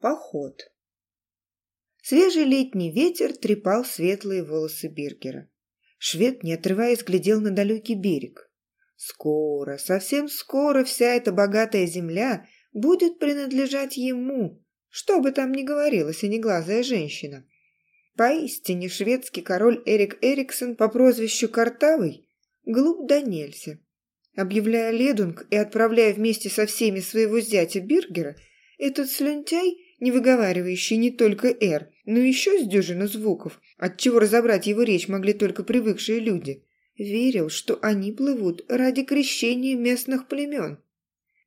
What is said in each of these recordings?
Поход. Свежий летний ветер трепал светлые волосы Биргера. Швед, не отрываясь, глядел на далекий берег. Скоро, совсем скоро вся эта богатая земля будет принадлежать ему, что бы там ни говорила синеглазая женщина. Поистине шведский король Эрик Эриксон по прозвищу Картавый глуп да нельзя. Объявляя ледунг и отправляя вместе со всеми своего зятя Биргера, этот слюнтяй, не выговаривающий не только «р», но еще с дюжину звуков, отчего разобрать его речь могли только привыкшие люди, верил, что они плывут ради крещения местных племен.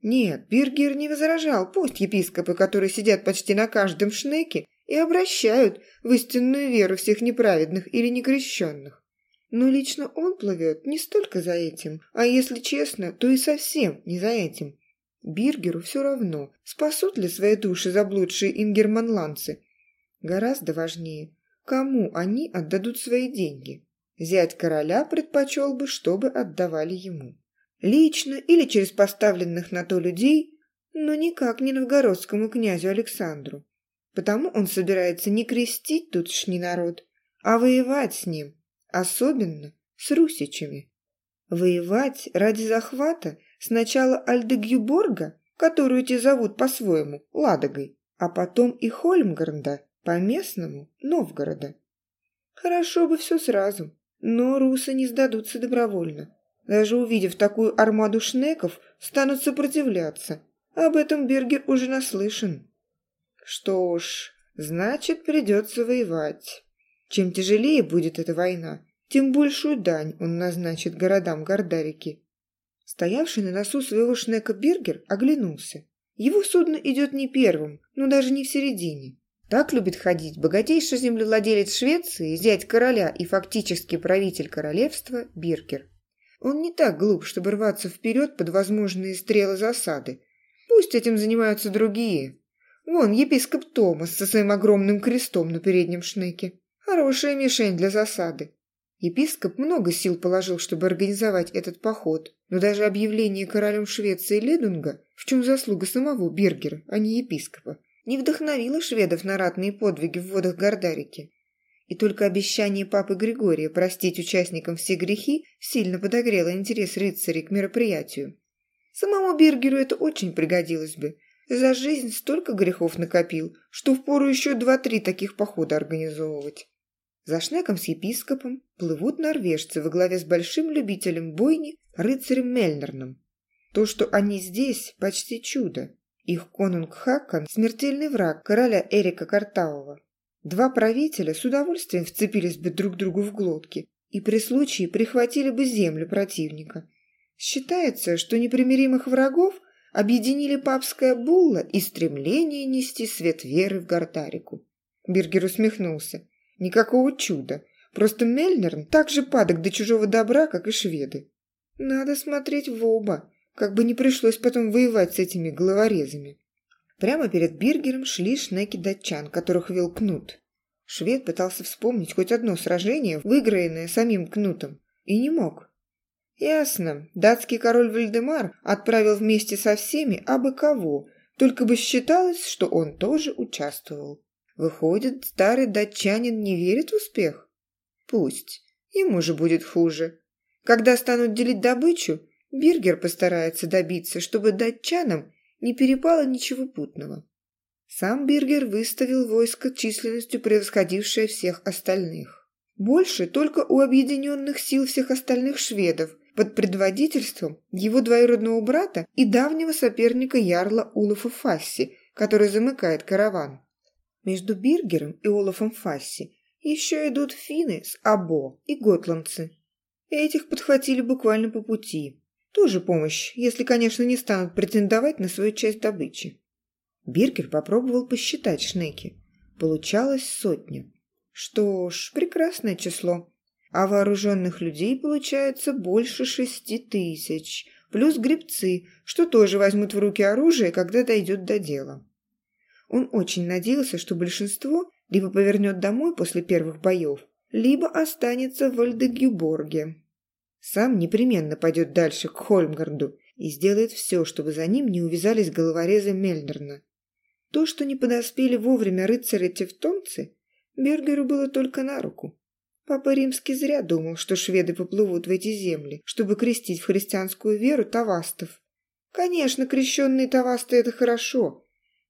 Нет, Биргер не возражал, пусть епископы, которые сидят почти на каждом шнеке, и обращают в истинную веру всех неправедных или некрещенных. Но лично он плывет не столько за этим, а если честно, то и совсем не за этим. Биргеру все равно, спасут ли свои души заблудшие ингерманландцы. Гораздо важнее, кому они отдадут свои деньги. Зять короля предпочел бы, чтобы отдавали ему. Лично или через поставленных на то людей, но никак не новгородскому князю Александру. Потому он собирается не крестить тутшний народ, а воевать с ним – особенно с русичами. Воевать ради захвата сначала Альдегюборга, которую те зовут по-своему Ладогой, а потом и Хольмгарда, по-местному Новгорода. Хорошо бы все сразу, но русы не сдадутся добровольно. Даже увидев такую армаду шнеков, станут сопротивляться. Об этом Бергер уже наслышан. Что ж, значит, придется воевать. Чем тяжелее будет эта война, тем большую дань он назначит городам Гордарики. Стоявший на носу своего шнека Бергер оглянулся. Его судно идет не первым, но даже не в середине. Так любит ходить богатейший землевладелец Швеции, зять короля и фактически правитель королевства Биргер. Он не так глуп, чтобы рваться вперед под возможные стрелы засады. Пусть этим занимаются другие. Вон епископ Томас со своим огромным крестом на переднем шнеке. Хорошая мишень для засады. Епископ много сил положил, чтобы организовать этот поход, но даже объявление королем Швеции Ледунга, в чем заслуга самого Бергера, а не епископа, не вдохновило шведов на ратные подвиги в водах Гордарики. И только обещание папы Григория простить участникам все грехи сильно подогрело интерес рыцарей к мероприятию. Самому Бергеру это очень пригодилось бы. За жизнь столько грехов накопил, что впору еще два-три таких похода организовывать. За шнеком с епископом плывут норвежцы во главе с большим любителем бойни рыцарем Мельнерном. То, что они здесь, почти чудо. Их конунг Хакон – смертельный враг короля Эрика Картавого. Два правителя с удовольствием вцепились бы друг другу в глотки и при случае прихватили бы землю противника. Считается, что непримиримых врагов объединили папская булла и стремление нести свет веры в Гартарику. Биргер усмехнулся. Никакого чуда. Просто Мельнерн так же падок до чужого добра, как и шведы. Надо смотреть в оба, как бы не пришлось потом воевать с этими головорезами. Прямо перед Биргером шли шнеки датчан, которых вел Кнут. Швед пытался вспомнить хоть одно сражение, выигранное самим Кнутом, и не мог. Ясно, датский король Вальдемар отправил вместе со всеми абы кого, только бы считалось, что он тоже участвовал. Выходит, старый датчанин не верит в успех? Пусть. Ему же будет хуже. Когда станут делить добычу, Биргер постарается добиться, чтобы датчанам не перепало ничего путного. Сам Биргер выставил войско численностью превосходившее всех остальных. Больше только у объединенных сил всех остальных шведов под предводительством его двоюродного брата и давнего соперника Ярла Улафа Фасси, который замыкает караван. Между Биргером и Олафом Фасси еще идут финны с Або и готландцы. Этих подхватили буквально по пути. Тоже помощь, если, конечно, не станут претендовать на свою часть добычи. Биргер попробовал посчитать шнеки. Получалось сотня. Что ж, прекрасное число. А вооруженных людей получается больше шести тысяч. Плюс гребцы, что тоже возьмут в руки оружие, когда дойдет до дела. Он очень надеялся, что большинство либо повернет домой после первых боев, либо останется в Альдегюборге. Сам непременно пойдет дальше к Хольмгарду и сделает все, чтобы за ним не увязались головорезы Мельнерна. То, что не подоспели вовремя рыцари-тевтонцы, Бергеру было только на руку. Папа Римский зря думал, что шведы поплывут в эти земли, чтобы крестить в христианскую веру тавастов. Конечно, крещенные тавасты – это хорошо,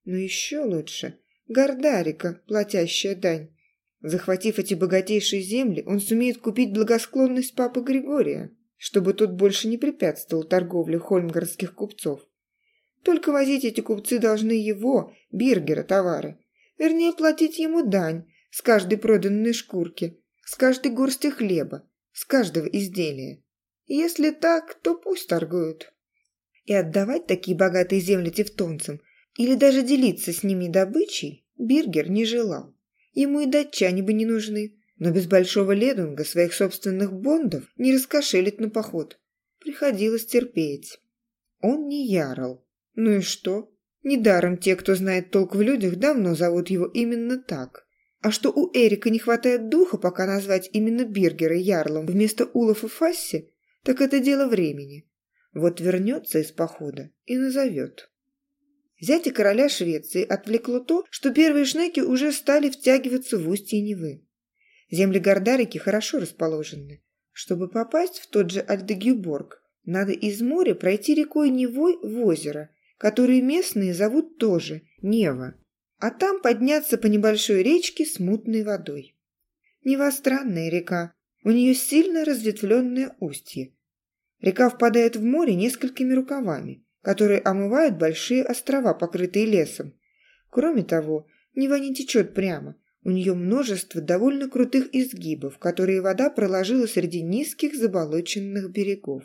но еще лучше – Гордарика, платящая дань. Захватив эти богатейшие земли, он сумеет купить благосклонность папы Григория, чтобы тот больше не препятствовал торговле хольмгарских купцов. Только возить эти купцы должны его, Биргера, товары. Вернее, платить ему дань с каждой проданной шкурки, с каждой горсти хлеба, с каждого изделия. Если так, то пусть торгуют. И отдавать такие богатые земли тевтонцам или даже делиться с ними добычей Биргер не желал. Ему и датчане бы не нужны, но без большого ледунга своих собственных бондов не раскошелит на поход. Приходилось терпеть. Он не ярл. Ну и что? Недаром те, кто знает толк в людях, давно зовут его именно так. А что у Эрика не хватает духа пока назвать именно Биргера ярлом вместо Улафа Фасси, так это дело времени. Вот вернется из похода и назовет. Зятя короля Швеции отвлекло то, что первые шнеки уже стали втягиваться в устье Невы. Земли Гордарики хорошо расположены. Чтобы попасть в тот же Альдегюборг, надо из моря пройти рекой Невой в озеро, которое местные зовут тоже Нева, а там подняться по небольшой речке с мутной водой. Нева странная река, у нее сильно разветвленное устье. Река впадает в море несколькими рукавами – которые омывают большие острова, покрытые лесом. Кроме того, Нева не течет прямо. У нее множество довольно крутых изгибов, которые вода проложила среди низких заболоченных берегов.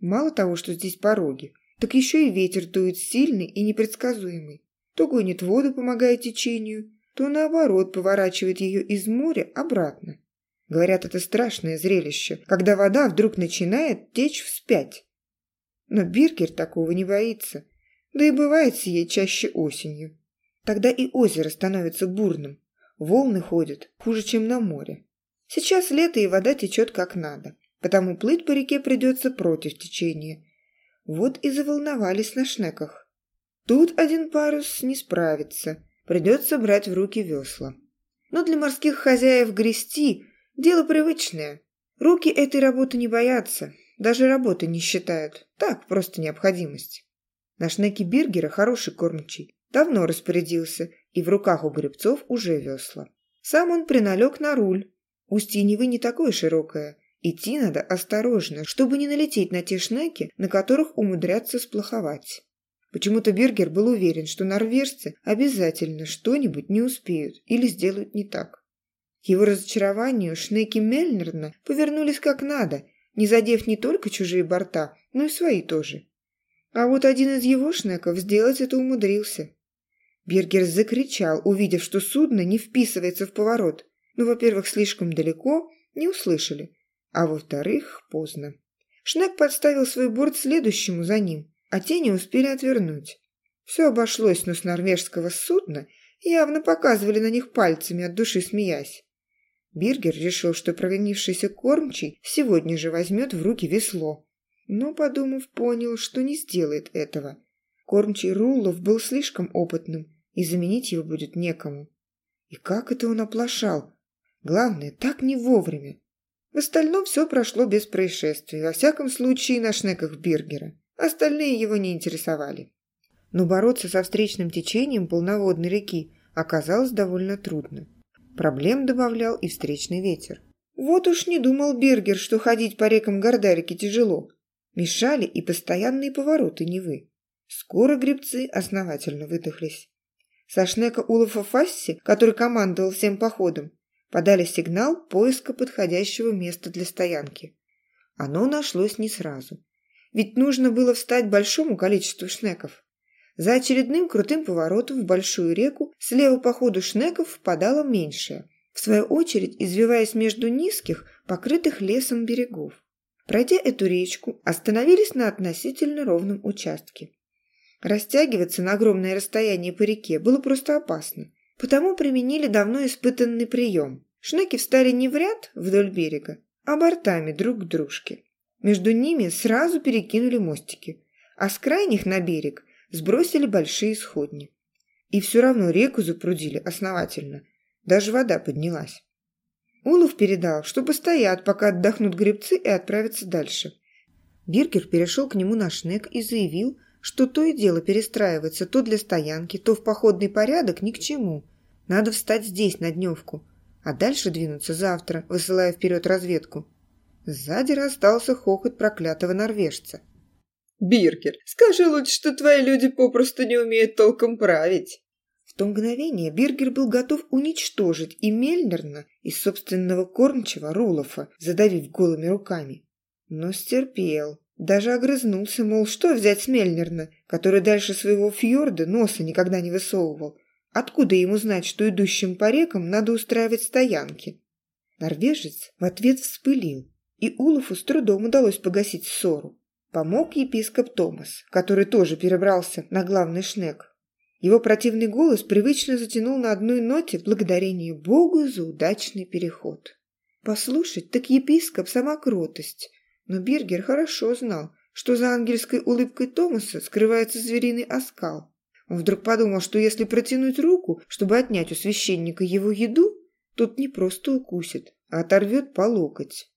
Мало того, что здесь пороги, так еще и ветер дует сильный и непредсказуемый. То гонит воду, помогая течению, то наоборот поворачивает ее из моря обратно. Говорят, это страшное зрелище, когда вода вдруг начинает течь вспять. Но Биргер такого не боится. Да и бывает сие чаще осенью. Тогда и озеро становится бурным. Волны ходят хуже, чем на море. Сейчас лето, и вода течет как надо. Потому плыть по реке придется против течения. Вот и заволновались на шнеках. Тут один парус не справится. Придется брать в руки весла. Но для морских хозяев грести – дело привычное. Руки этой работы не боятся, даже работы не считают. Так, просто необходимость. Наш Неки Биргера хороший кормчий. Давно распорядился, и в руках у гребцов уже весла. Сам он приналег на руль. Устье Невы не такое широкое. Идти надо осторожно, чтобы не налететь на те шнеки, на которых умудрятся сплоховать. Почему-то Бергер был уверен, что норвежцы обязательно что-нибудь не успеют или сделают не так. К его разочарованию шнеки Мельнерна повернулись как надо не задев не только чужие борта, но и свои тоже. А вот один из его шнеков сделать это умудрился. Бергер закричал, увидев, что судно не вписывается в поворот. Ну, во-первых, слишком далеко, не услышали, а во-вторых, поздно. Шнек подставил свой борт следующему за ним, а те не успели отвернуть. Все обошлось, но с норвежского судна явно показывали на них пальцами, от души смеясь. Биргер решил, что провинившийся кормчий сегодня же возьмет в руки весло. Но, подумав, понял, что не сделает этого. Кормчий Руллов был слишком опытным, и заменить его будет некому. И как это он оплошал? Главное, так не вовремя. В остальном все прошло без происшествий, во всяком случае на шнеках Биргера. Остальные его не интересовали. Но бороться со встречным течением полноводной реки оказалось довольно трудно. Проблем добавлял и встречный ветер. Вот уж не думал Бергер, что ходить по рекам Гордарики тяжело. Мешали и постоянные повороты Невы. Скоро гребцы основательно выдохлись. Со шнека Улафа Фасси, который командовал всем походом, подали сигнал поиска подходящего места для стоянки. Оно нашлось не сразу. Ведь нужно было встать большому количеству шнеков. За очередным крутым поворотом в большую реку слева по ходу шнеков впадала меньшая, в свою очередь извиваясь между низких, покрытых лесом берегов. Пройдя эту речку, остановились на относительно ровном участке. Растягиваться на огромное расстояние по реке было просто опасно, потому применили давно испытанный прием. Шнеки встали не в ряд вдоль берега, а бортами друг к дружке. Между ними сразу перекинули мостики, а с крайних на берег сбросили большие сходни. И все равно реку запрудили основательно. Даже вода поднялась. Улов передал, что постоят, пока отдохнут гребцы и отправятся дальше. Биркер перешел к нему на шнек и заявил, что то и дело перестраивается то для стоянки, то в походный порядок ни к чему. Надо встать здесь на дневку, а дальше двинуться завтра, высылая вперед разведку. Сзади раздался хохот проклятого норвежца. «Биркер, скажи лучше, что твои люди попросту не умеют толком править». В то мгновение Биргер был готов уничтожить и Мельнерна, из собственного кормчего Рулофа, задавив голыми руками. Но стерпел. Даже огрызнулся, мол, что взять с Мельнерна, который дальше своего фьорда носа никогда не высовывал. Откуда ему знать, что идущим по рекам надо устраивать стоянки? Норвежец в ответ вспылил, и Улафу с трудом удалось погасить ссору. Помог епископ Томас, который тоже перебрался на главный шнек. Его противный голос привычно затянул на одной ноте благодарение Богу за удачный переход. Послушать, так епископ сама кротость. Но Бергер хорошо знал, что за ангельской улыбкой Томаса скрывается звериный оскал. Он вдруг подумал, что если протянуть руку, чтобы отнять у священника его еду, тот не просто укусит, а оторвет по локоть.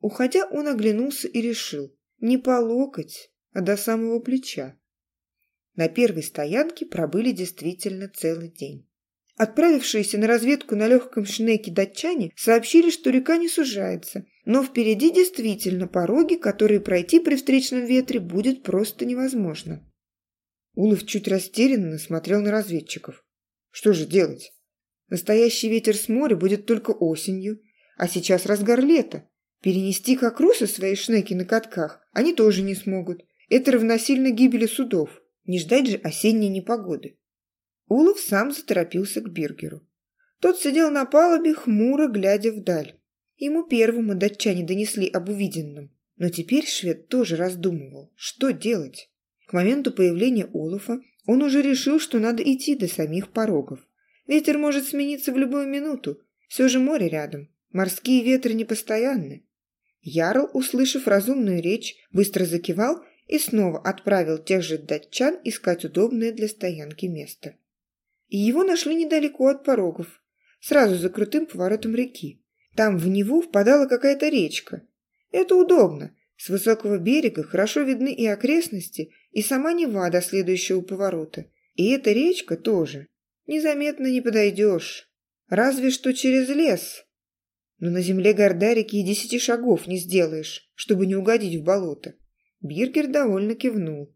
Уходя, он оглянулся и решил, не по локоть, а до самого плеча. На первой стоянке пробыли действительно целый день. Отправившиеся на разведку на легком шнеке датчане сообщили, что река не сужается, но впереди действительно пороги, которые пройти при встречном ветре будет просто невозможно. Улов чуть растерянно смотрел на разведчиков. Что же делать? Настоящий ветер с моря будет только осенью, а сейчас разгар лета. Перенести как русы свои шнеки на катках они тоже не смогут. Это равносильно гибели судов. Не ждать же осенней непогоды. Улов сам заторопился к Биргеру. Тот сидел на палубе, хмуро глядя вдаль. Ему первому датчане донесли об увиденном. Но теперь швед тоже раздумывал, что делать. К моменту появления Олафа он уже решил, что надо идти до самих порогов. Ветер может смениться в любую минуту. Все же море рядом. Морские ветры непостоянны. Ярл, услышав разумную речь, быстро закивал и снова отправил тех же датчан искать удобное для стоянки место. И его нашли недалеко от порогов, сразу за крутым поворотом реки. Там в него впадала какая-то речка. Это удобно. С высокого берега хорошо видны и окрестности, и сама Нева до следующего поворота. И эта речка тоже. Незаметно не подойдешь. Разве что через лес. Но на земле Гордарики и десяти шагов не сделаешь, чтобы не угодить в болото. Биргер довольно кивнул.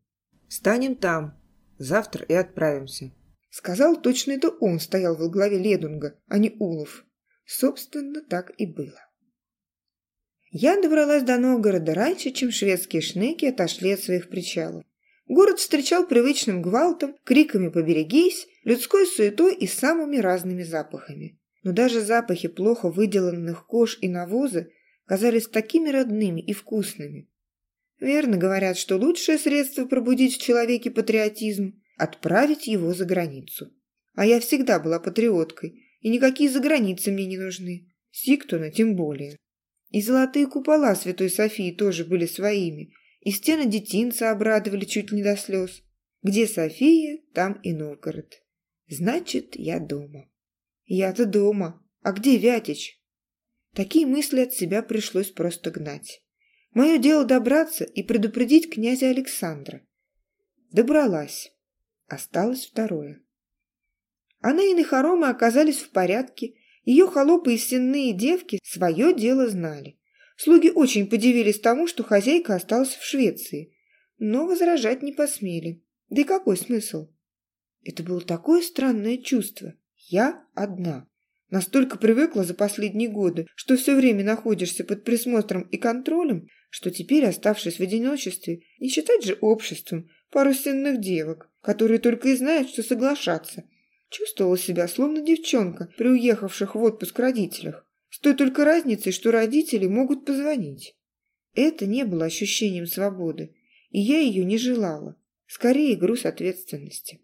«Станем там. Завтра и отправимся». Сказал, точно это он стоял во главе Ледунга, а не Улов. Собственно, так и было. Я добралась до Новгорода раньше, чем шведские шнеки отошли от своих причалов. Город встречал привычным гвалтом, криками «поберегись», людской суетой и самыми разными запахами. Но даже запахи плохо выделанных кож и навоза казались такими родными и вкусными, Верно говорят, что лучшее средство пробудить в человеке патриотизм – отправить его за границу. А я всегда была патриоткой, и никакие заграницы мне не нужны. Сиктона тем более. И золотые купола Святой Софии тоже были своими, и стены детинца обрадовали чуть не до слез. Где София, там и Новгород. Значит, я дома. Я-то дома. А где Вятич? Такие мысли от себя пришлось просто гнать. Мое дело добраться и предупредить князя Александра. Добралась. Осталось второе. Анна и хоромы оказались в порядке. Ее холопы и сенные девки свое дело знали. Слуги очень подивились тому, что хозяйка осталась в Швеции, но возражать не посмели. Да и какой смысл? Это было такое странное чувство. Я одна. Настолько привыкла за последние годы, что все время находишься под присмотром и контролем, что теперь, оставшись в одиночестве, не считать же обществом пару стенных девок, которые только и знают, что соглашаться. Чувствовала себя словно девчонка при уехавших в отпуск родителях, с той только разницей, что родители могут позвонить. Это не было ощущением свободы, и я ее не желала, скорее груз ответственности.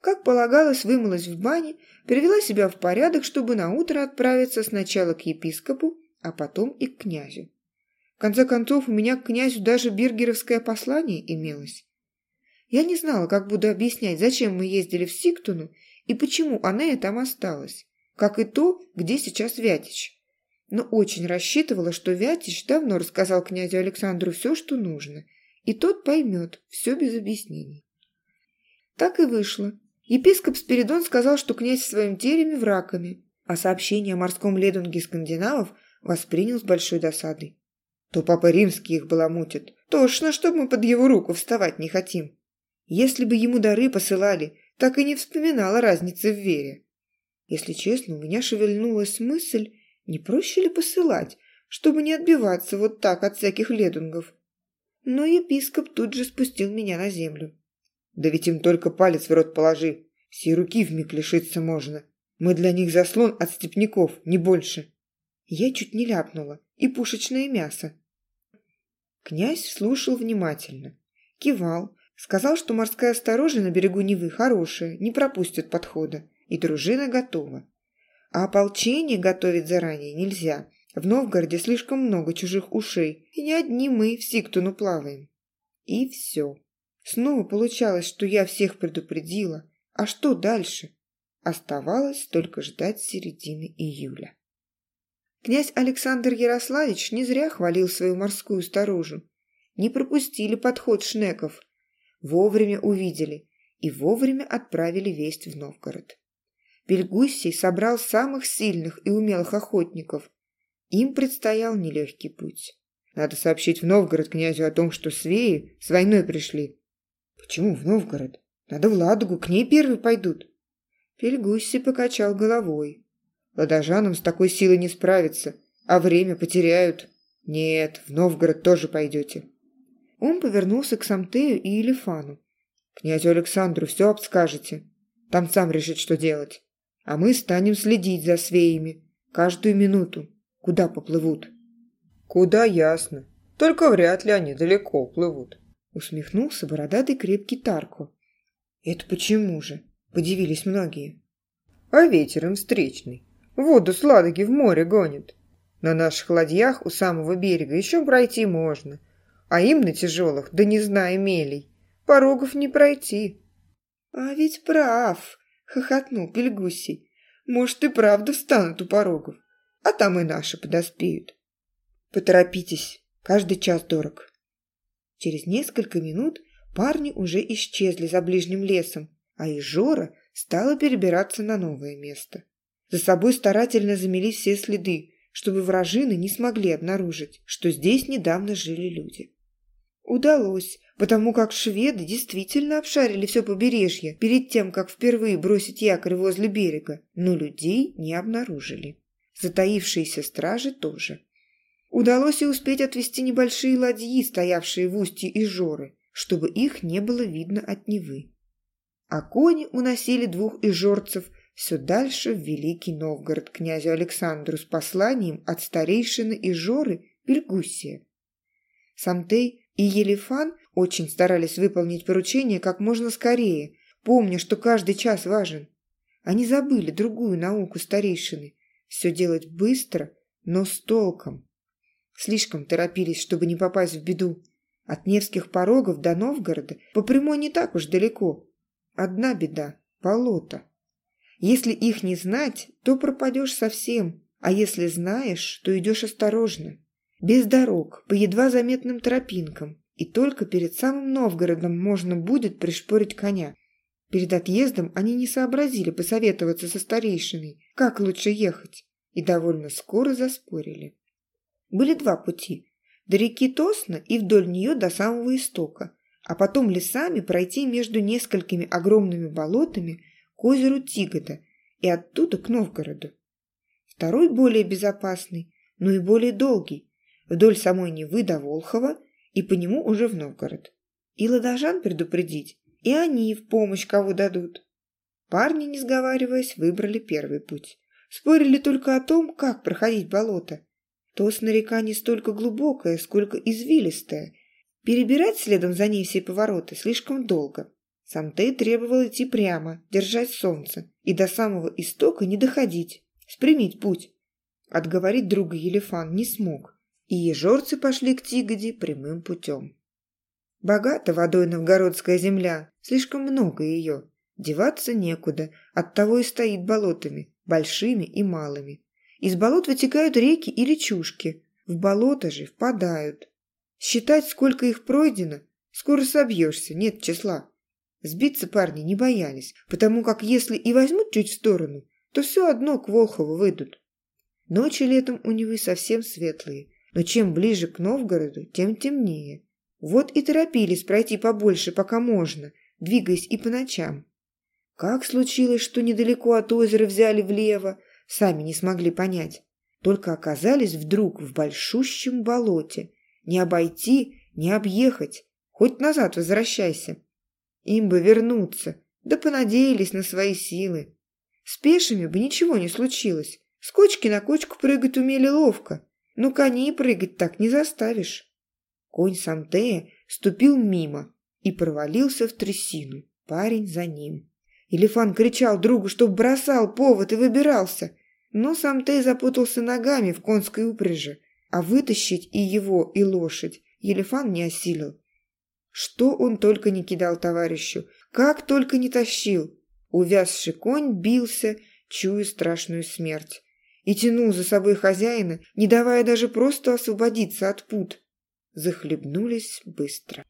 Как полагалось, вымылась в бане, привела себя в порядок, чтобы наутро отправиться сначала к епископу, а потом и к князю. В конце концов, у меня к князю даже биргеровское послание имелось. Я не знала, как буду объяснять, зачем мы ездили в Сиктуну и почему Анея там осталась, как и то, где сейчас Вятич. Но очень рассчитывала, что Вятич давно рассказал князю Александру все, что нужно, и тот поймет все без объяснений. Так и вышло. Епископ Спиридон сказал, что князь в своем тереме в Раками, а сообщение о морском ледунге скандинавов воспринял с большой досадой. То папа римский их баламутит. Точно, чтоб мы под его руку вставать не хотим. Если бы ему дары посылали, так и не вспоминала разницы в вере. Если честно, у меня шевельнулась мысль, не проще ли посылать, чтобы не отбиваться вот так от всяких ледунгов. Но епископ тут же спустил меня на землю. Да ведь им только палец в рот положи. Все руки вмиг лишиться можно. Мы для них заслон от степняков, не больше. Я чуть не ляпнула. И пушечное мясо. Князь слушал внимательно. Кивал. Сказал, что морская сторожа на берегу Невы хорошая, не пропустит подхода. И дружина готова. А ополчение готовить заранее нельзя. В Новгороде слишком много чужих ушей. И не одни мы в Сиктуну плаваем. И все. Снова получалось, что я всех предупредила. А что дальше? Оставалось только ждать середины июля. Князь Александр Ярославич не зря хвалил свою морскую сторожу. Не пропустили подход шнеков. Вовремя увидели и вовремя отправили весть в Новгород. Бельгуссий собрал самых сильных и умелых охотников. Им предстоял нелегкий путь. Надо сообщить в Новгород князю о том, что свеи с войной пришли, «Почему в Новгород? Надо в Ладогу, к ней первые пойдут». Пельгусси покачал головой. «Ладожанам с такой силой не справиться, а время потеряют. Нет, в Новгород тоже пойдете». Он повернулся к Самтею и Елефану. «Князю Александру все обскажете. Там сам решит, что делать. А мы станем следить за свеями. Каждую минуту. Куда поплывут?» «Куда ясно. Только вряд ли они далеко плывут», Усмехнулся бородатый крепкий Тарко. «Это почему же?» – подивились многие. «А ветер им встречный. Воду с Ладоги в море гонит. На наших ладьях у самого берега еще пройти можно, а им на тяжелых, да не зная мелей, порогов не пройти». «А ведь прав!» – хохотнул Пельгусий. «Может, и правда встанут у порогов, а там и наши подоспеют». «Поторопитесь, каждый час дорог». Через несколько минут парни уже исчезли за ближним лесом, а Ижора стала перебираться на новое место. За собой старательно замели все следы, чтобы вражины не смогли обнаружить, что здесь недавно жили люди. Удалось, потому как шведы действительно обшарили все побережье перед тем, как впервые бросить якорь возле берега, но людей не обнаружили. Затаившиеся стражи тоже. Удалось и успеть отвести небольшие ладьи, стоявшие в устье Ижоры, чтобы их не было видно от Невы. А кони уносили двух ижорцев все дальше в Великий Новгород князю Александру с посланием от старейшины Ижоры Бельгуссия. Самтей и Елефан очень старались выполнить поручение как можно скорее, помня, что каждый час важен. Они забыли другую науку старейшины – все делать быстро, но с толком. Слишком торопились, чтобы не попасть в беду. От Невских порогов до Новгорода по прямой не так уж далеко. Одна беда – болото. Если их не знать, то пропадешь совсем, а если знаешь, то идешь осторожно. Без дорог, по едва заметным тропинкам, и только перед самым Новгородом можно будет пришпорить коня. Перед отъездом они не сообразили посоветоваться со старейшиной, как лучше ехать, и довольно скоро заспорили. Были два пути – до реки Тосна и вдоль нее до самого истока, а потом лесами пройти между несколькими огромными болотами к озеру Тигота и оттуда к Новгороду. Второй более безопасный, но и более долгий, вдоль самой Невы до Волхова и по нему уже в Новгород. И ладожан предупредить, и они в помощь кого дадут. Парни, не сговариваясь, выбрали первый путь. Спорили только о том, как проходить болото, Тосна река не столько глубокая, сколько извилистая. Перебирать следом за ней все повороты слишком долго. Самтей требовал идти прямо, держать солнце, и до самого истока не доходить, спрямить путь. Отговорить друга Елефан не смог, и ежорцы пошли к Тигоде прямым путем. Богата водой новгородская земля, слишком много ее. Деваться некуда, оттого и стоит болотами, большими и малыми. Из болот вытекают реки и речушки, в болото же впадают. Считать, сколько их пройдено, скоро собьешься, нет числа. Сбиться парни не боялись, потому как если и возьмут чуть в сторону, то все одно к Волхову выйдут. Ночи летом у него совсем светлые, но чем ближе к Новгороду, тем темнее. Вот и торопились пройти побольше, пока можно, двигаясь и по ночам. Как случилось, что недалеко от озера взяли влево, сами не смогли понять. Только оказались вдруг в большущем болоте. Не обойти, не объехать. Хоть назад возвращайся. Им бы вернуться, да понадеялись на свои силы. С пешими бы ничего не случилось. С кочки на кочку прыгать умели ловко, но коней прыгать так не заставишь. Конь Самтея ступил мимо и провалился в трясину. Парень за ним. Елефан кричал другу, чтоб бросал повод и выбирался, но Самтей запутался ногами в конской упряжи, а вытащить и его, и лошадь Елефан не осилил. Что он только не кидал товарищу, как только не тащил. Увязший конь бился, чуя страшную смерть, и тянул за собой хозяина, не давая даже просто освободиться от пут. Захлебнулись быстро.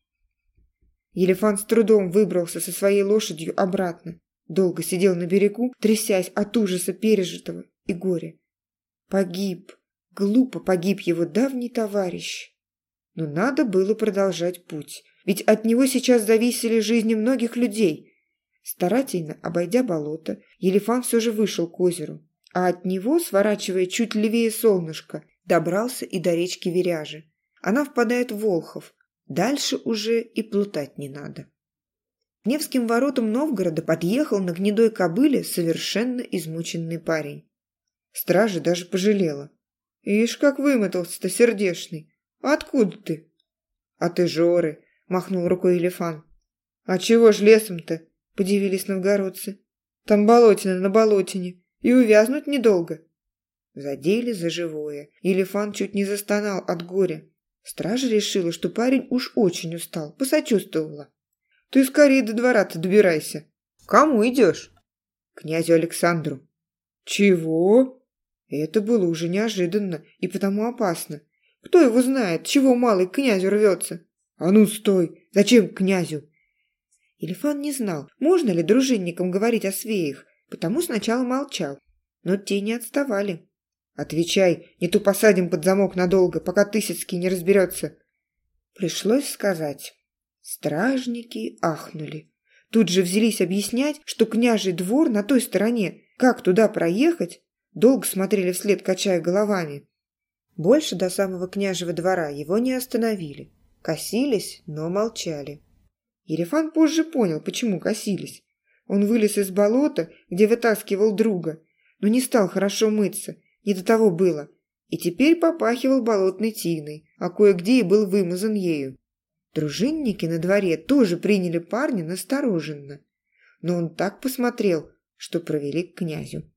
Елефан с трудом выбрался со своей лошадью обратно. Долго сидел на берегу, трясясь от ужаса пережитого и горя. Погиб, глупо погиб его давний товарищ. Но надо было продолжать путь, ведь от него сейчас зависели жизни многих людей. Старательно обойдя болото, Елефан все же вышел к озеру, а от него, сворачивая чуть левее солнышко, добрался и до речки Веряжи. Она впадает в Волхов, дальше уже и плутать не надо. К Невским воротам Новгорода подъехал на гнедой кобыле совершенно измученный парень. Стража даже пожалела. «Ишь, как вымотался-то сердешный! Откуда ты?» «А ты Жоры!» – махнул рукой Елефан. «А чего ж лесом-то?» – подивились новгородцы. «Там болотина на болотине, и увязнуть недолго». Задели за живое. Елефан чуть не застонал от горя. Стража решила, что парень уж очень устал, посочувствовала. «Ты скорее до двора-то добирайся». «Кому идешь?» «Князю Александру». «Чего?» Это было уже неожиданно и потому опасно. Кто его знает, чего малый к князю рвется? «А ну, стой! Зачем князю?» Елефан не знал, можно ли дружинникам говорить о свеях, потому сначала молчал. Но те не отставали. «Отвечай, не то посадим под замок надолго, пока Тысяцкий не разберется». Пришлось сказать. Стражники ахнули. Тут же взялись объяснять, что княжий двор на той стороне. Как туда проехать? Долго смотрели вслед, качая головами. Больше до самого княжего двора его не остановили. Косились, но молчали. Ерефан позже понял, почему косились. Он вылез из болота, где вытаскивал друга, но не стал хорошо мыться, не до того было, и теперь попахивал болотной тиной, а кое-где и был вымазан ею. Дружинники на дворе тоже приняли парня настороженно, но он так посмотрел, что провели к князю.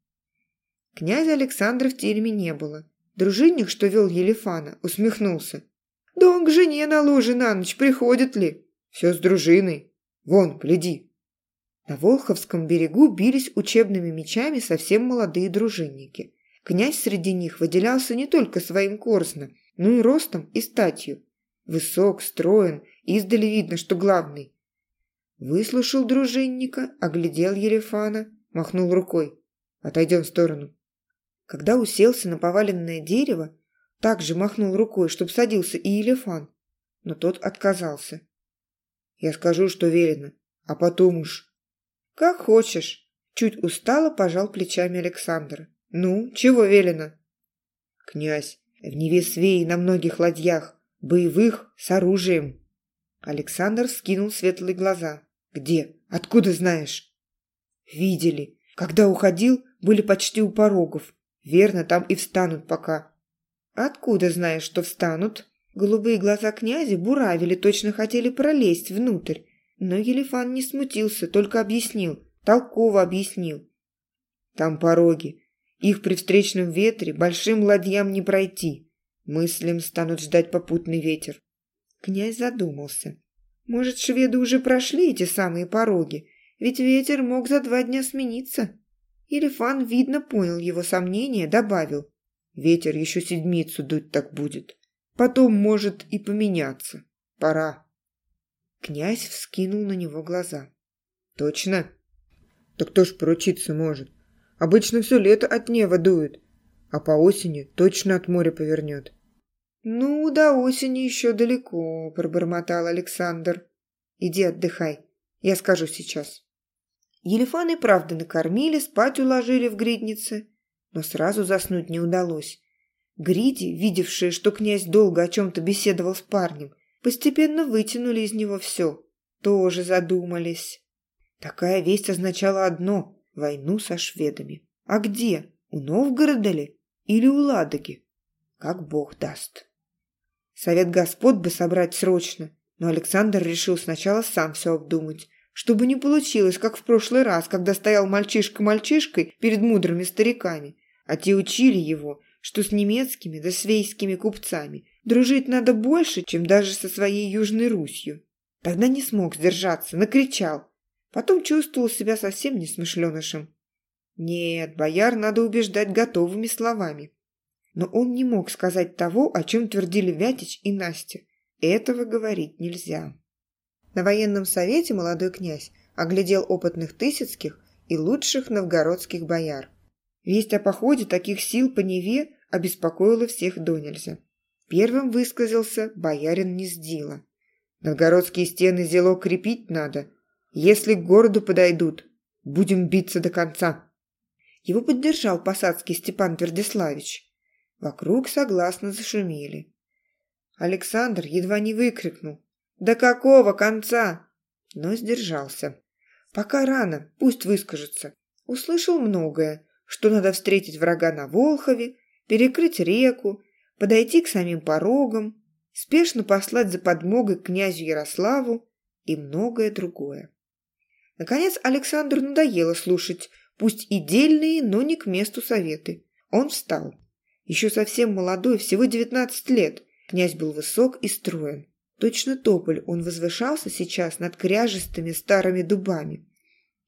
Князя Александра в тюрьме не было. Дружинник, что вел Елефана, усмехнулся. Да он к жене на ложе на ночь приходит ли? Все с дружиной. Вон, гляди. На Волховском берегу бились учебными мечами совсем молодые дружинники. Князь среди них выделялся не только своим корзно, но и ростом и статью. Высок, строен, издали видно, что главный. Выслушал дружинника, оглядел Ерефана, махнул рукой. «Отойдем в сторону». Когда уселся на поваленное дерево, также махнул рукой, чтоб садился и Елефан, но тот отказался. «Я скажу, что велено, а потом уж...» «Как хочешь», — чуть устало пожал плечами Александр. «Ну, чего велено?» «Князь, в Неве Свеи на многих ладьях, боевых, с оружием». Александр скинул светлые глаза. «Где? Откуда знаешь?» «Видели. Когда уходил, были почти у порогов. Верно, там и встанут пока. «Откуда знаешь, что встанут?» Голубые глаза князя буравили, точно хотели пролезть внутрь. Но Елефан не смутился, только объяснил, толково объяснил. «Там пороги. Их при встречном ветре большим ладьям не пройти. Мыслям станут ждать попутный ветер». Князь задумался. «Может, шведы уже прошли эти самые пороги? Ведь ветер мог за два дня смениться. Илифан, видно, понял его сомнения, добавил. Ветер еще седмицу дуть так будет. Потом может и поменяться. Пора. Князь вскинул на него глаза. Точно? Так кто ж поручиться может? Обычно все лето от нева дует, а по осени точно от моря повернет. «Ну, до осени еще далеко», – пробормотал Александр. «Иди отдыхай, я скажу сейчас». Елефан и правда накормили, спать уложили в гриднице, но сразу заснуть не удалось. Гриди, видевшие, что князь долго о чем-то беседовал с парнем, постепенно вытянули из него все. Тоже задумались. Такая весть означала одно – войну со шведами. А где? У Новгорода ли? Или у Ладоги? Как бог даст. Совет господ бы собрать срочно, но Александр решил сначала сам все обдумать, чтобы не получилось, как в прошлый раз, когда стоял мальчишка мальчишкой перед мудрыми стариками, а те учили его, что с немецкими да свейскими купцами дружить надо больше, чем даже со своей Южной Русью. Тогда не смог сдержаться, накричал. Потом чувствовал себя совсем несмышленышем. Нет, бояр надо убеждать готовыми словами. Но он не мог сказать того, о чем твердили Вятич и Настя. Этого говорить нельзя. На военном совете молодой князь оглядел опытных тысяцких и лучших новгородских бояр. Весть о походе таких сил по Неве обеспокоила всех до нельзя. Первым высказался боярин Нездила. «Новгородские стены зело крепить надо. Если к городу подойдут, будем биться до конца». Его поддержал посадский Степан Твердиславич. Вокруг согласно зашумели. Александр едва не выкрикнул. «До какого конца?» Но сдержался. «Пока рано, пусть выскажется». Услышал многое, что надо встретить врага на Волхове, перекрыть реку, подойти к самим порогам, спешно послать за подмогой князю Ярославу и многое другое. Наконец Александру надоело слушать, пусть и дельные, но не к месту советы. Он встал. Еще совсем молодой, всего девятнадцать лет. Князь был высок и строен. Точно тополь он возвышался сейчас над кряжестыми старыми дубами.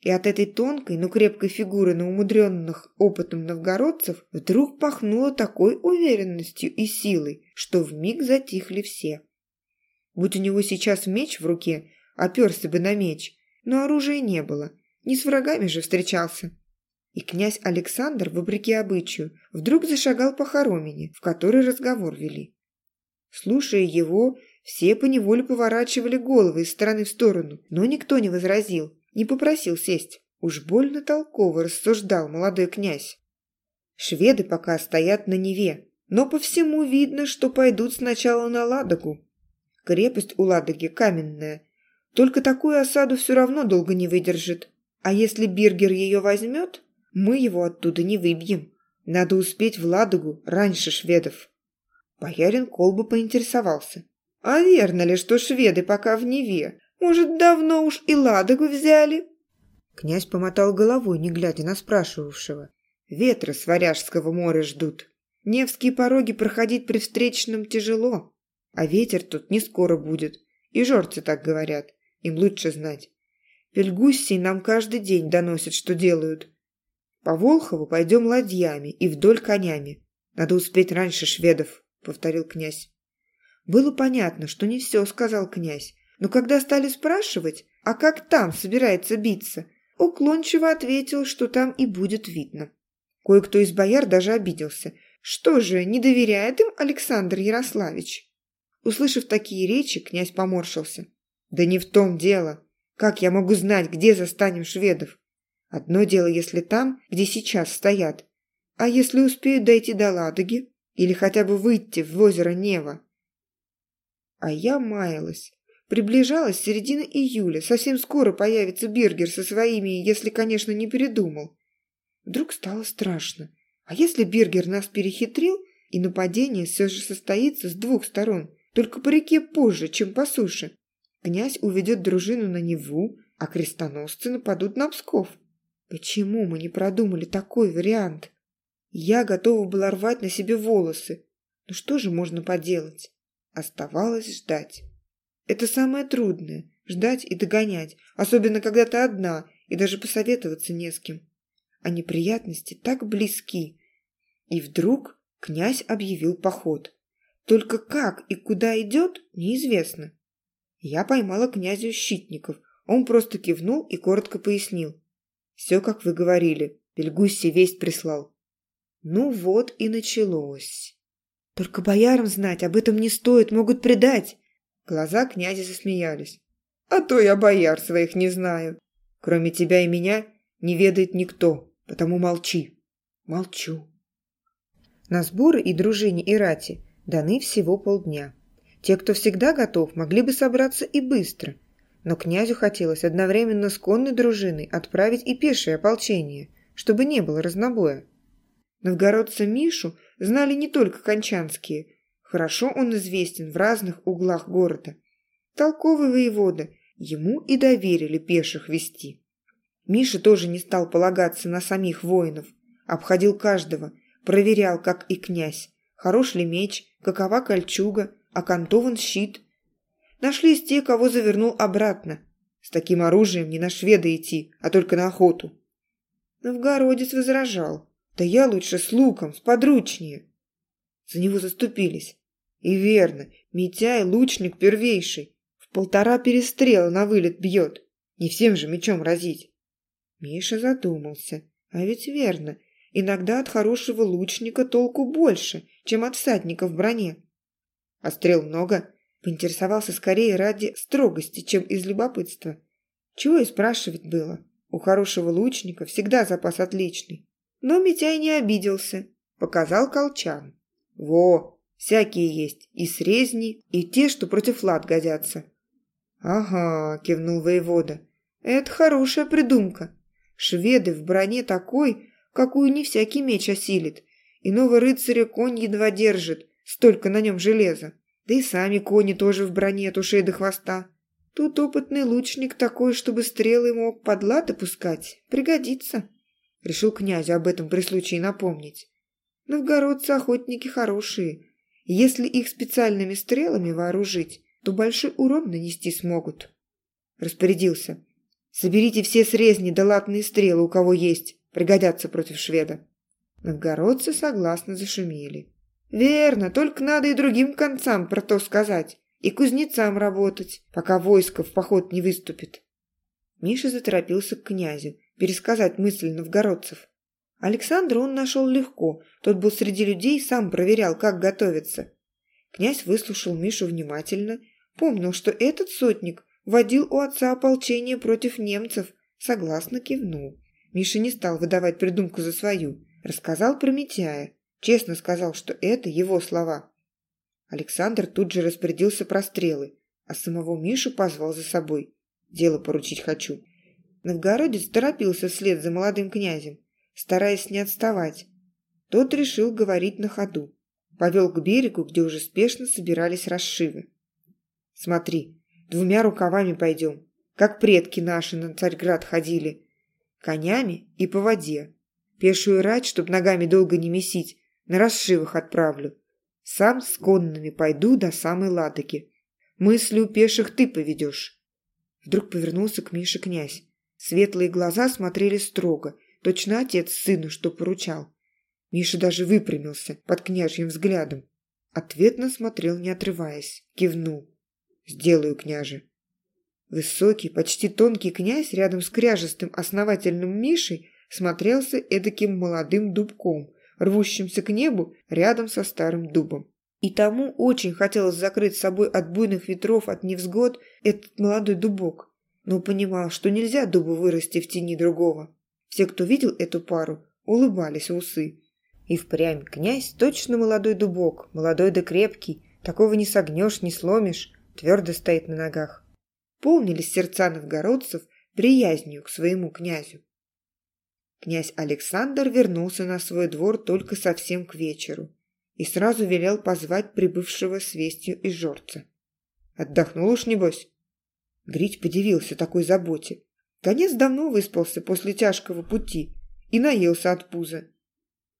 И от этой тонкой, но крепкой фигуры на умудренных опытом новгородцев вдруг пахнуло такой уверенностью и силой, что вмиг затихли все. Будь у него сейчас меч в руке, оперся бы на меч, но оружия не было, не с врагами же встречался. И князь Александр, вопреки обычаю, вдруг зашагал по хоромине, в которой разговор вели. Слушая его, все поневоле поворачивали головы из стороны в сторону, но никто не возразил, не попросил сесть. Уж больно толково рассуждал молодой князь. Шведы пока стоят на Неве, но по всему видно, что пойдут сначала на Ладогу. Крепость у Ладоги каменная, только такую осаду все равно долго не выдержит. А если Биргер ее возьмет, мы его оттуда не выбьем. Надо успеть в Ладогу раньше шведов. Боярин Колба поинтересовался. А верно ли, что шведы пока в Неве? Может, давно уж и Ладогу взяли? Князь помотал головой, не глядя на спрашивавшего. Ветры с Варяжского моря ждут. Невские пороги проходить при встречном тяжело. А ветер тут не скоро будет. И жорцы так говорят. Им лучше знать. Пельгуссий нам каждый день доносят, что делают. По Волхову пойдем ладьями и вдоль конями. Надо успеть раньше шведов, повторил князь. Было понятно, что не все сказал князь, но когда стали спрашивать, а как там собирается биться, уклончиво ответил, что там и будет видно. Кое-кто из бояр даже обиделся. Что же, не доверяет им Александр Ярославич? Услышав такие речи, князь поморщился. Да не в том дело. Как я могу знать, где застанем шведов? Одно дело, если там, где сейчас стоят. А если успеют дойти до Ладоги? Или хотя бы выйти в озеро Нева? А я маялась. Приближалась середина июля. Совсем скоро появится Бергер со своими, если, конечно, не передумал. Вдруг стало страшно. А если Бергер нас перехитрил, и нападение все же состоится с двух сторон, только по реке позже, чем по суше? Князь уведет дружину на Неву, а крестоносцы нападут на Псков. Почему мы не продумали такой вариант? Я готова была рвать на себе волосы. Но что же можно поделать? Оставалось ждать. Это самое трудное – ждать и догонять, особенно когда ты одна, и даже посоветоваться не с кем. А неприятности так близки. И вдруг князь объявил поход. Только как и куда идет, неизвестно. Я поймала князю щитников. Он просто кивнул и коротко пояснил. «Все, как вы говорили. Бельгусси весть прислал». Ну вот и началось. «Только боярам знать об этом не стоит, могут предать». Глаза князя засмеялись. «А то я бояр своих не знаю. Кроме тебя и меня не ведает никто, потому молчи». «Молчу». На сборы и дружине и рати даны всего полдня. Те, кто всегда готов, могли бы собраться и быстро. Но князю хотелось одновременно с конной дружиной отправить и пешее ополчение, чтобы не было разнобоя. Новгородца Мишу знали не только кончанские. Хорошо он известен в разных углах города. Толковый воевода, ему и доверили пеших вести. Миша тоже не стал полагаться на самих воинов. Обходил каждого, проверял, как и князь, хорош ли меч, какова кольчуга, окантован щит. Нашлись те, кого завернул обратно. С таким оружием не на шведа идти, а только на охоту. Новгородец возражал. Да я лучше с луком, с подручнее. За него заступились. И верно, Митяй лучник первейший. В полтора перестрела на вылет бьет. Не всем же мечом разить. Миша задумался. А ведь верно, иногда от хорошего лучника толку больше, чем от всадника в броне. А стрел много? Поинтересовался скорее ради строгости, чем из любопытства. Чего и спрашивать было. У хорошего лучника всегда запас отличный. Но Митяй не обиделся. Показал колчан. Во, всякие есть. И срезни, и те, что против лад годятся. Ага, кивнул воевода. Это хорошая придумка. Шведы в броне такой, какую не всякий меч осилит. Иного рыцаря конь едва держит, столько на нем железа. Да и сами кони тоже в броне от ушей до хвоста. Тут опытный лучник такой, чтобы стрелы мог под латы пускать. Пригодится. Решил князю об этом при случае напомнить. Новгородцы-охотники хорошие. Если их специальными стрелами вооружить, то большой урон нанести смогут. Распорядился. Соберите все срезни да латные стрелы, у кого есть. Пригодятся против шведа. Новгородцы согласно зашумели. Верно, только надо и другим концам про то сказать. И кузнецам работать, пока войско в поход не выступит. Миша заторопился к князю, пересказать мысли новгородцев. Александра он нашел легко, тот был среди людей, сам проверял, как готовиться. Князь выслушал Мишу внимательно, помнил, что этот сотник водил у отца ополчение против немцев, согласно кивнул. Миша не стал выдавать придумку за свою, рассказал про Митяя, честно сказал, что это его слова. Александр тут же распорядился про стрелы, а самого Мишу позвал за собой. Дело поручить хочу. Новгородец торопился вслед за молодым князем, стараясь не отставать. Тот решил говорить на ходу. Повел к берегу, где уже спешно собирались расшивы. «Смотри, двумя рукавами пойдем, как предки наши на Царьград ходили. Конями и по воде. Пешую рать, чтоб ногами долго не месить, на расшивах отправлю. Сам с конными пойду до самой Ладоги. Мысли у пеших ты поведешь». Вдруг повернулся к Мише князь. Светлые глаза смотрели строго, точно отец сыну, что поручал. Миша даже выпрямился под княжьим взглядом. Ответно смотрел, не отрываясь, кивнул. «Сделаю, княже». Высокий, почти тонкий князь рядом с кряжестым основательным Мишей смотрелся эдаким молодым дубком, рвущимся к небу рядом со старым дубом. И тому очень хотелось закрыть собой от буйных ветров, от невзгод этот молодой дубок но понимал, что нельзя дубу вырасти в тени другого. Все, кто видел эту пару, улыбались усы. И впрямь князь точно молодой дубок, молодой да крепкий, такого не согнешь, не сломишь, твердо стоит на ногах. Полнились сердца новгородцев приязнью к своему князю. Князь Александр вернулся на свой двор только совсем к вечеру и сразу велел позвать прибывшего с вестью из жорца. «Отдохнул уж, небось?» Грить подивился такой заботе. Конец давно выспался после тяжкого пути и наелся от пуза.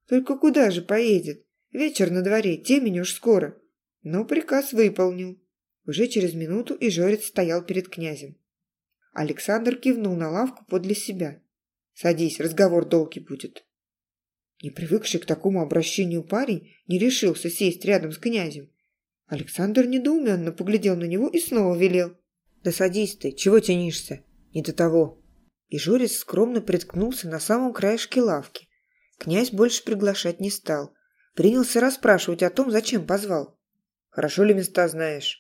Только куда же поедет? Вечер на дворе, темень уж скоро. Но приказ выполнил. Уже через минуту и Жорец стоял перед князем. Александр кивнул на лавку подле себя. «Садись, разговор долгий будет». Не привыкший к такому обращению парень не решился сесть рядом с князем. Александр недоуменно поглядел на него и снова велел. «Да садись ты, чего тянишься? Не до того». И Жорис скромно приткнулся на самом краешке лавки. Князь больше приглашать не стал. Принялся расспрашивать о том, зачем позвал. «Хорошо ли места знаешь?»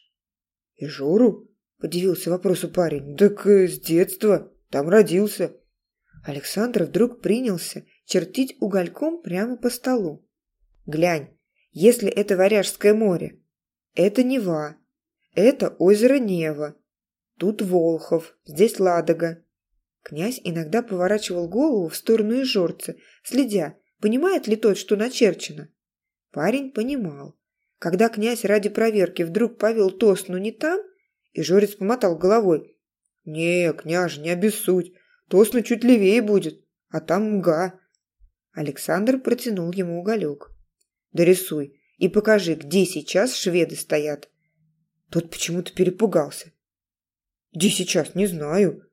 «И Жору?» – подивился вопросу парень. «Так э, с детства. Там родился». Александр вдруг принялся чертить угольком прямо по столу. «Глянь, если это Варяжское море, это Нева, это озеро Нева, тут Волхов, здесь Ладога». Князь иногда поворачивал голову в сторону Ижорца, следя, понимает ли тот, что начерчено. Парень понимал. Когда князь ради проверки вдруг повел Тосну не там, Ижорец помотал головой. «Не, княж, не обессудь, Тосна чуть левее будет, а там мга». Александр протянул ему уголек. «Дорисуй и покажи, где сейчас шведы стоят». Тот почему-то перепугался. «Где сейчас, не знаю.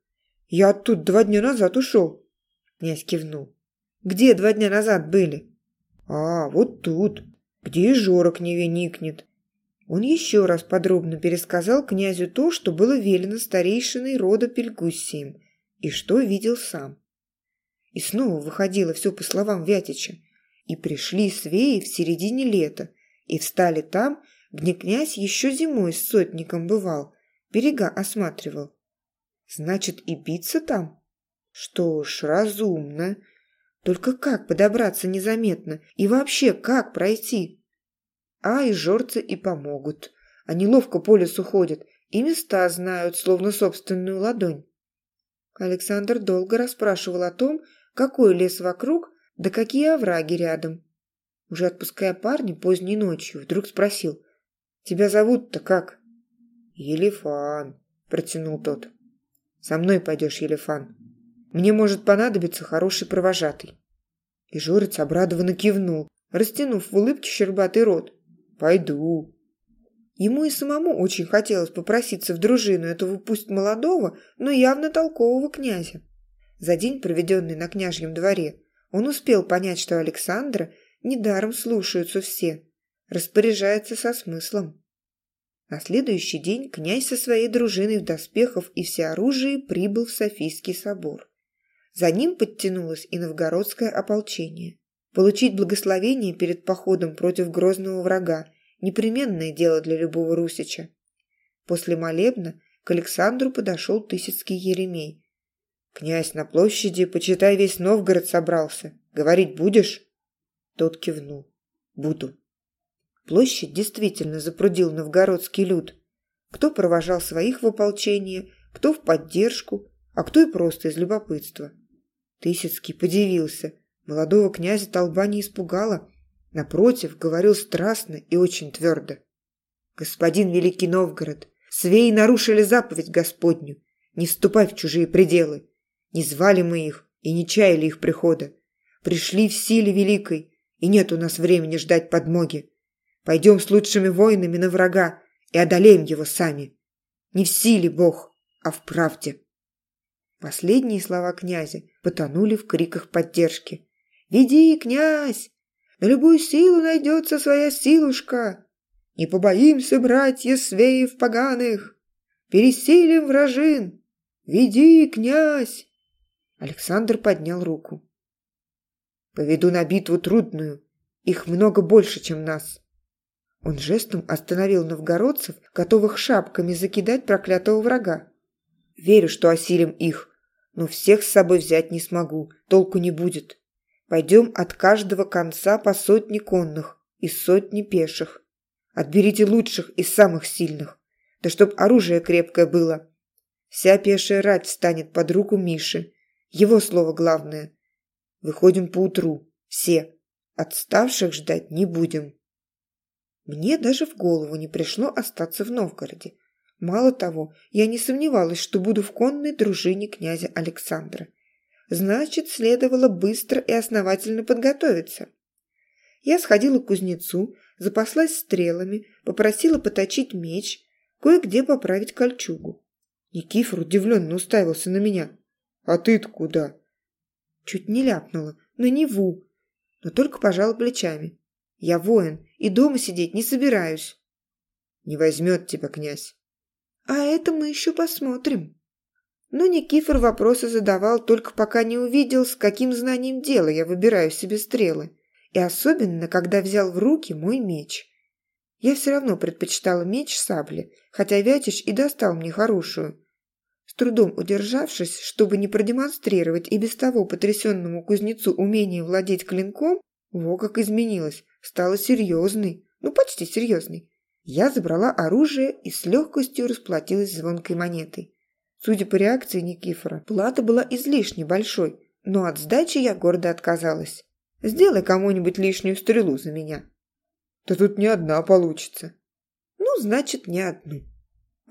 Я оттуда два дня назад ушел». Князь кивнул. «Где два дня назад были?» «А, вот тут, где и Жора к Неве никнет». Он еще раз подробно пересказал князю то, что было велено старейшиной рода Пельгуссием и что видел сам. И снова выходило все по словам Вятича. И пришли свеи в середине лета, и встали там, где князь еще зимой с сотником бывал, берега осматривал. Значит, и биться там? Что ж, разумно. Только как подобраться незаметно? И вообще, как пройти? А и жорцы и помогут. Они ловко по лесу ходят и места знают, словно собственную ладонь. Александр долго расспрашивал о том, какой лес вокруг, да какие овраги рядом. Уже отпуская парня поздней ночью, вдруг спросил. «Тебя зовут-то как?» «Елефан», — протянул тот. «Со мной пойдешь, Елефан. Мне может понадобиться хороший провожатый». И Жорец обрадованно кивнул, растянув в улыбке щербатый рот. «Пойду». Ему и самому очень хотелось попроситься в дружину этого пусть молодого, но явно толкового князя. За день, проведенный на княжьем дворе, он успел понять, что Александра недаром слушаются все, распоряжается со смыслом. На следующий день князь со своей дружиной в доспехов и всеоружии прибыл в Софийский собор. За ним подтянулось и новгородское ополчение. Получить благословение перед походом против грозного врага – непременное дело для любого русича. После молебна к Александру подошел Тысяцкий Еремей, «Князь на площади, почитай, весь Новгород собрался. Говорить будешь?» Тот кивнул. «Буду». Площадь действительно запрудил новгородский люд. Кто провожал своих в ополчение, кто в поддержку, а кто и просто из любопытства. Тысяцкий подивился. Молодого князя толба не испугала. Напротив, говорил страстно и очень твердо. «Господин Великий Новгород, свеи нарушили заповедь Господню. Не вступай в чужие пределы. Не звали мы их и не чаяли их прихода. Пришли в силе великой, и нет у нас времени ждать подмоги. Пойдем с лучшими воинами на врага и одолеем его сами. Не в силе Бог, а в правде». Последние слова князя потонули в криках поддержки. «Веди, князь! На любую силу найдется своя силушка! Не побоимся, братья свеев поганых! Пересилим вражин! Веди, князь!» Александр поднял руку. «Поведу на битву трудную. Их много больше, чем нас». Он жестом остановил новгородцев, готовых шапками закидать проклятого врага. «Верю, что осилим их, но всех с собой взять не смогу, толку не будет. Пойдем от каждого конца по сотне конных и сотни пеших. Отберите лучших и самых сильных, да чтоб оружие крепкое было. Вся пешая рать встанет под руку Миши, его слово главное. Выходим поутру. Все. Отставших ждать не будем. Мне даже в голову не пришло остаться в Новгороде. Мало того, я не сомневалась, что буду в конной дружине князя Александра. Значит, следовало быстро и основательно подготовиться. Я сходила к кузнецу, запаслась стрелами, попросила поточить меч, кое-где поправить кольчугу. Никифор удивленно уставился на меня. «А ты-то куда?» Чуть не ляпнула. «На Неву!» Но только пожал плечами. «Я воин и дома сидеть не собираюсь». «Не возьмет тебя князь». «А это мы еще посмотрим». Но Никифор вопросы задавал, только пока не увидел, с каким знанием дела я выбираю себе стрелы. И особенно, когда взял в руки мой меч. Я все равно предпочитала меч сабли, хотя Вятич и достал мне хорошую. С трудом удержавшись, чтобы не продемонстрировать и без того потрясенному кузнецу умение владеть клинком, во как изменилась, стала серьезной, ну почти серьезной. Я забрала оружие и с легкостью расплатилась звонкой монетой. Судя по реакции Никифора, плата была излишне большой, но от сдачи я гордо отказалась. «Сделай кому-нибудь лишнюю стрелу за меня». «Да тут не одна получится». «Ну, значит, не одну».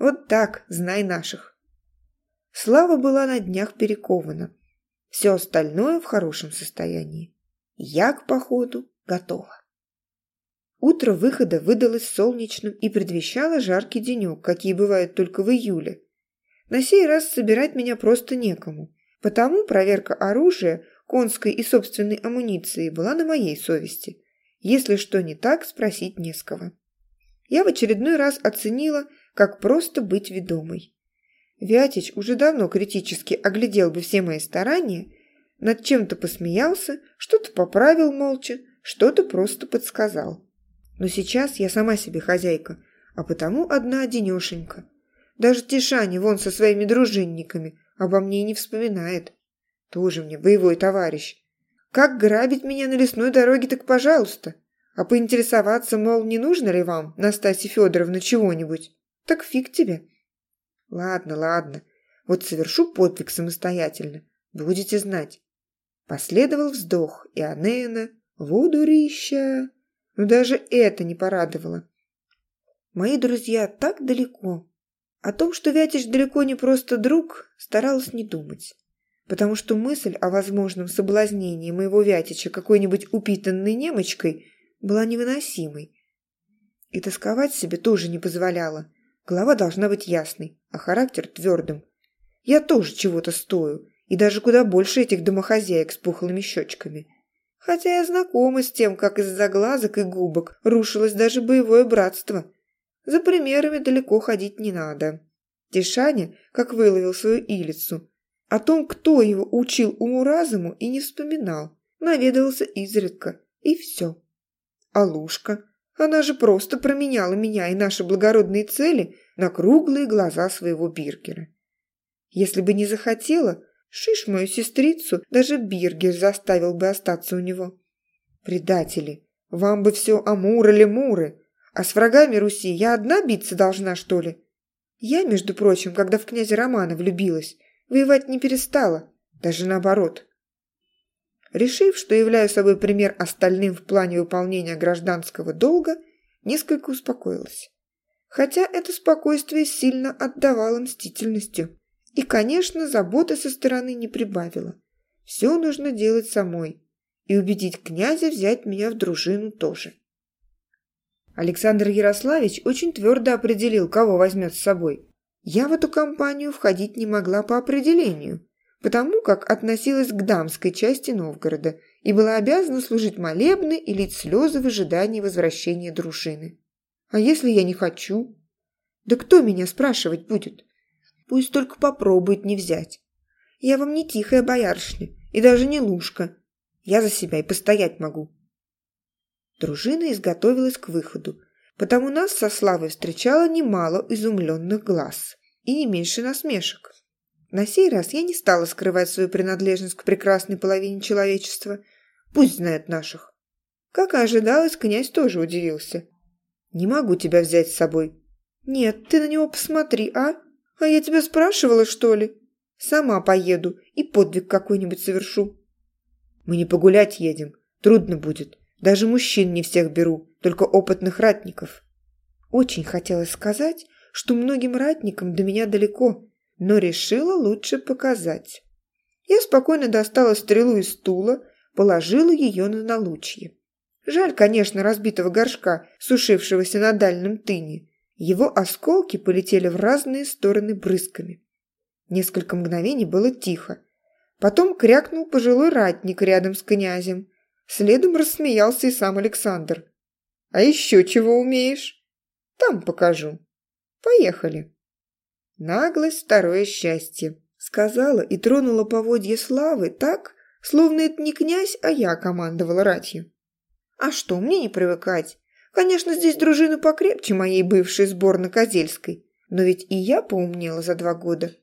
Вот так, знай наших. Слава была на днях перекована. Все остальное в хорошем состоянии. Я к походу готова. Утро выхода выдалось солнечным и предвещало жаркий денек, какие бывают только в июле. На сей раз собирать меня просто некому, потому проверка оружия, конской и собственной амуниции была на моей совести. Если что не так, спросить не с кого. Я в очередной раз оценила, как просто быть ведомой. Вятич уже давно критически оглядел бы все мои старания, над чем-то посмеялся, что-то поправил молча, что-то просто подсказал. Но сейчас я сама себе хозяйка, а потому одна одинешенька. Даже Тишани вон со своими дружинниками обо мне не вспоминает. Тоже мне боевой товарищ. Как грабить меня на лесной дороге, так пожалуйста. А поинтересоваться, мол, не нужно ли вам, Настасья Федоровна, чего-нибудь? Так фиг тебе. Ладно, ладно. Вот совершу подвиг самостоятельно. Будете знать. Последовал вздох, и Анеяна, водурища. Но даже это не порадовало. Мои друзья так далеко. О том, что Вятич далеко не просто друг, старалась не думать. Потому что мысль о возможном соблазнении моего Вятича какой-нибудь упитанной немочкой была невыносимой. И тосковать себе тоже не позволяла. Голова должна быть ясной, а характер твердым. Я тоже чего-то стою, и даже куда больше этих домохозяек с пухлыми щечками. Хотя я знакома с тем, как из-за глазок и губок рушилось даже боевое братство. За примерами далеко ходить не надо. Тишаня, как выловил свою илицу, о том, кто его учил уму-разуму, и не вспоминал. Наведывался изредка, и все. А Лушка? Она же просто променяла меня и наши благородные цели на круглые глаза своего Биргера. Если бы не захотела, шиш мою сестрицу, даже Биргер заставил бы остаться у него. Предатели, вам бы все амуры-лемуры, а с врагами Руси я одна биться должна, что ли? Я, между прочим, когда в князя Романа влюбилась, воевать не перестала, даже наоборот. Решив, что являю собой пример остальным в плане выполнения гражданского долга, несколько успокоилась. Хотя это спокойствие сильно отдавало мстительностью. И, конечно, заботы со стороны не прибавило. Все нужно делать самой. И убедить князя взять меня в дружину тоже. Александр Ярославич очень твердо определил, кого возьмет с собой. Я в эту компанию входить не могла по определению, потому как относилась к дамской части Новгорода и была обязана служить молебны и лить слезы в ожидании возвращения дружины. А если я не хочу? Да кто меня спрашивать будет? Пусть только попробует не взять. Я вам не тихая боярышня и даже не лужка. Я за себя и постоять могу. Дружина изготовилась к выходу, потому нас со Славой встречало немало изумленных глаз и не меньше насмешек. На сей раз я не стала скрывать свою принадлежность к прекрасной половине человечества. Пусть знают наших. Как и ожидалось, князь тоже удивился. «Не могу тебя взять с собой». «Нет, ты на него посмотри, а? А я тебя спрашивала, что ли? Сама поеду и подвиг какой-нибудь совершу». «Мы не погулять едем. Трудно будет. Даже мужчин не всех беру, только опытных ратников». Очень хотелось сказать, что многим ратникам до меня далеко, но решила лучше показать. Я спокойно достала стрелу из стула, положила ее на налучье. Жаль, конечно, разбитого горшка, сушившегося на дальнем тыне. Его осколки полетели в разные стороны брызгами. Несколько мгновений было тихо. Потом крякнул пожилой ратник рядом с князем. Следом рассмеялся и сам Александр. «А еще чего умеешь?» «Там покажу. Поехали». «Наглость – второе счастье», – сказала и тронула поводье славы так, словно это не князь, а я командовала ратью. «А что, мне не привыкать. Конечно, здесь дружина покрепче моей бывшей сборно-козельской, но ведь и я поумнела за два года.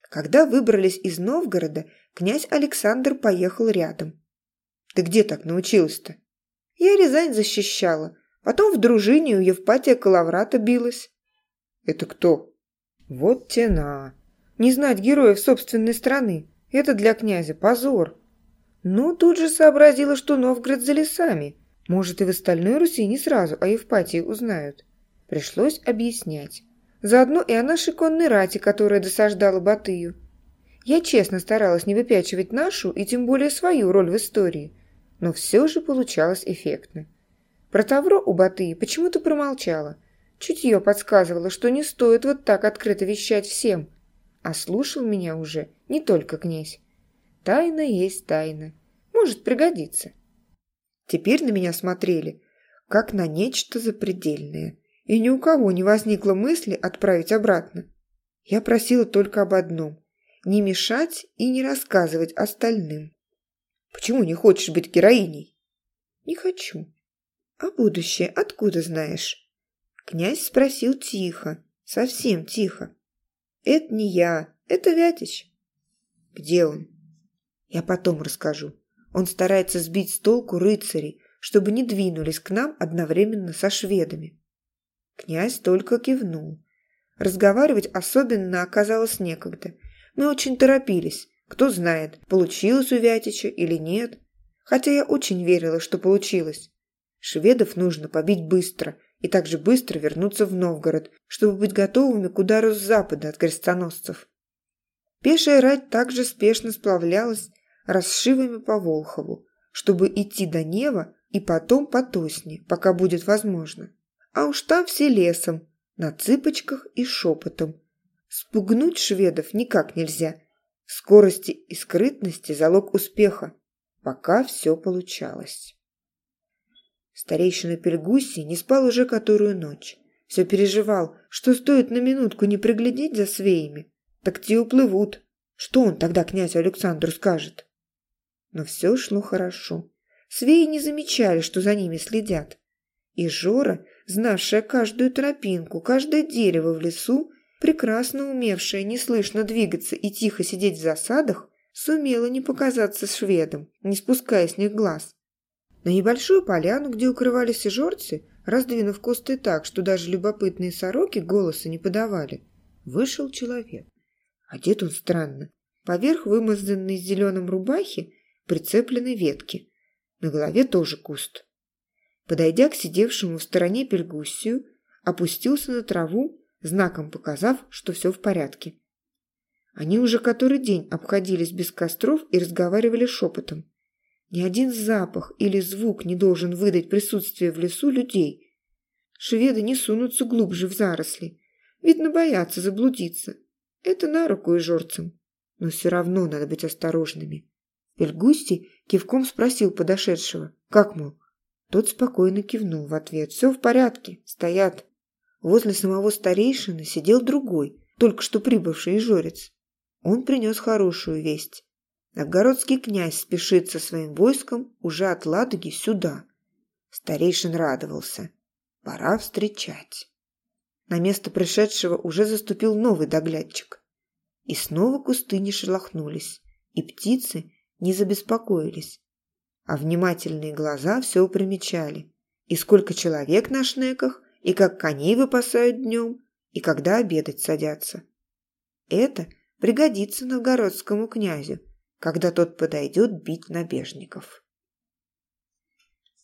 Когда выбрались из Новгорода, князь Александр поехал рядом. «Ты где так научилась-то?» «Я Рязань защищала, потом в дружине у Евпатия Калаврата билась». «Это кто?» «Вот тена. Не знать героев собственной страны. Это для князя позор». Ну, тут же сообразила, что Новгород за лесами. Может, и в остальной Руси не сразу о Евпатии узнают. Пришлось объяснять. Заодно и о нашей конной рати, которая досаждала Батыю. Я честно старалась не выпячивать нашу и тем более свою роль в истории, но все же получалось эффектно. Про Тавро у Батыи почему-то промолчала. Чутье подсказывало, что не стоит вот так открыто вещать всем. А слушал меня уже не только князь. Тайна есть тайна. Может пригодиться. Теперь на меня смотрели, как на нечто запредельное и ни у кого не возникло мысли отправить обратно. Я просила только об одном – не мешать и не рассказывать остальным. Почему не хочешь быть героиней? Не хочу. А будущее откуда знаешь? Князь спросил тихо, совсем тихо. Это не я, это Вятич. Где он? Я потом расскажу. Он старается сбить с толку рыцарей, чтобы не двинулись к нам одновременно со шведами. Князь только кивнул. Разговаривать особенно оказалось некогда. Мы очень торопились. Кто знает, получилось у Вятича или нет. Хотя я очень верила, что получилось. Шведов нужно побить быстро и также быстро вернуться в Новгород, чтобы быть готовыми к удару с запада от крестоносцев. Пешая рать также спешно сплавлялась расшивами по Волхову, чтобы идти до Нева и потом по Тосне, пока будет возможно. А уж там все лесом, на цыпочках и шепотом. Спугнуть шведов никак нельзя. Скорости и скрытности – залог успеха. Пока все получалось. Старейшина Пельгуси не спал уже которую ночь. Все переживал, что стоит на минутку не приглядеть за свеями, так те уплывут. Что он тогда князю Александру скажет? Но все шло хорошо. Свеи не замечали, что за ними следят. И Жора знавшая каждую тропинку, каждое дерево в лесу, прекрасно умевшая неслышно двигаться и тихо сидеть в засадах, сумела не показаться шведом, не спуская с них глаз. На небольшую поляну, где укрывались и жорцы, раздвинув кусты так, что даже любопытные сороки голоса не подавали, вышел человек. Одет он странно. Поверх вымазанной зеленым рубахи прицеплены ветки. На голове тоже куст. Подойдя к сидевшему в стороне Пельгуссию, опустился на траву, знаком показав, что все в порядке. Они уже который день обходились без костров и разговаривали шепотом. Ни один запах или звук не должен выдать присутствие в лесу людей. Шведы не сунутся глубже в заросли. Видно, боятся заблудиться. Это на руку и жорцам. Но все равно надо быть осторожными. Пельгусти кивком спросил подошедшего. Как, мол, тот спокойно кивнул в ответ. «Все в порядке, стоят». Возле самого старейшины сидел другой, только что прибывший жорец. Он принес хорошую весть. Новгородский князь спешит со своим войском уже от Ладоги сюда. Старейшин радовался. Пора встречать. На место пришедшего уже заступил новый доглядчик. И снова кусты не шелохнулись, и птицы не забеспокоились а внимательные глаза все примечали. И сколько человек на шнеках, и как коней выпасают днем, и когда обедать садятся. Это пригодится новгородскому князю, когда тот подойдет бить набежников.